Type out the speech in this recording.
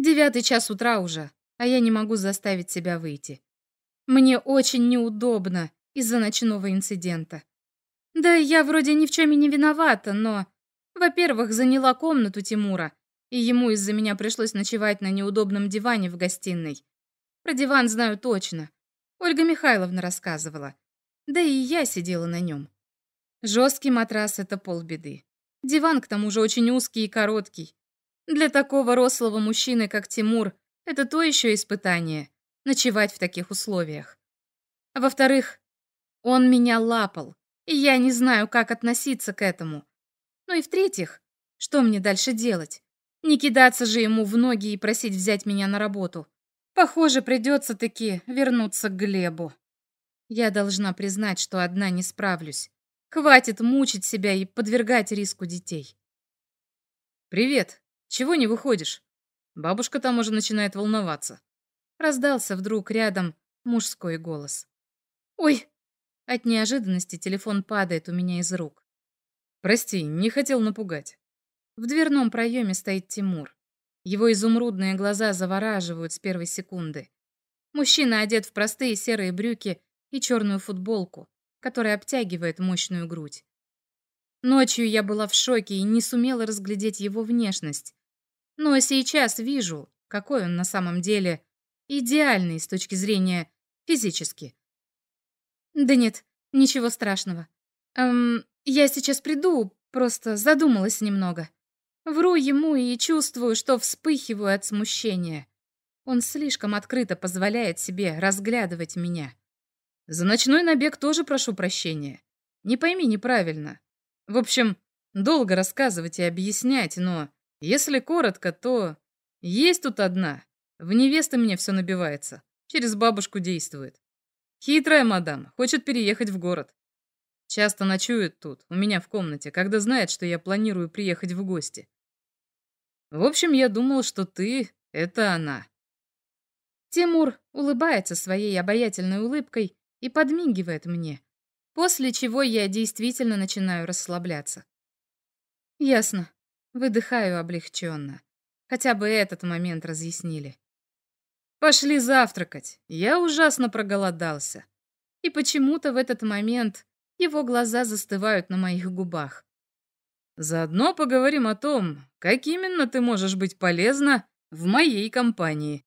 Девятый час утра уже, а я не могу заставить себя выйти. Мне очень неудобно из-за ночного инцидента. Да, я вроде ни в чем и не виновата, но... Во-первых, заняла комнату Тимура, и ему из-за меня пришлось ночевать на неудобном диване в гостиной. Про диван знаю точно. Ольга Михайловна рассказывала. Да и я сидела на нем. Жесткий матрас — это полбеды. Диван, к тому же, очень узкий и короткий. Для такого рослого мужчины, как Тимур, это то еще испытание — ночевать в таких условиях. Во-вторых, он меня лапал, и я не знаю, как относиться к этому. Ну и в-третьих, что мне дальше делать? Не кидаться же ему в ноги и просить взять меня на работу. Похоже, придется таки вернуться к Глебу. Я должна признать, что одна не справлюсь. Хватит мучить себя и подвергать риску детей. «Привет. Чего не выходишь? Бабушка там уже начинает волноваться». Раздался вдруг рядом мужской голос. «Ой!» От неожиданности телефон падает у меня из рук. «Прости, не хотел напугать». В дверном проеме стоит Тимур. Его изумрудные глаза завораживают с первой секунды. Мужчина одет в простые серые брюки и черную футболку, которая обтягивает мощную грудь. Ночью я была в шоке и не сумела разглядеть его внешность. Но сейчас вижу, какой он на самом деле идеальный с точки зрения физически. Да нет, ничего страшного. Эм, я сейчас приду, просто задумалась немного. Вру ему и чувствую, что вспыхиваю от смущения. Он слишком открыто позволяет себе разглядывать меня. За ночной набег тоже прошу прощения. Не пойми неправильно. В общем, долго рассказывать и объяснять, но если коротко, то есть тут одна. В невесты мне все набивается. Через бабушку действует. Хитрая мадам, хочет переехать в город. Часто ночует тут, у меня в комнате, когда знает, что я планирую приехать в гости. В общем, я думал, что ты — это она. Тимур улыбается своей обаятельной улыбкой и подмигивает мне, после чего я действительно начинаю расслабляться. Ясно. Выдыхаю облегченно. Хотя бы этот момент разъяснили. Пошли завтракать. Я ужасно проголодался. И почему-то в этот момент его глаза застывают на моих губах. Заодно поговорим о том, как именно ты можешь быть полезна в моей компании.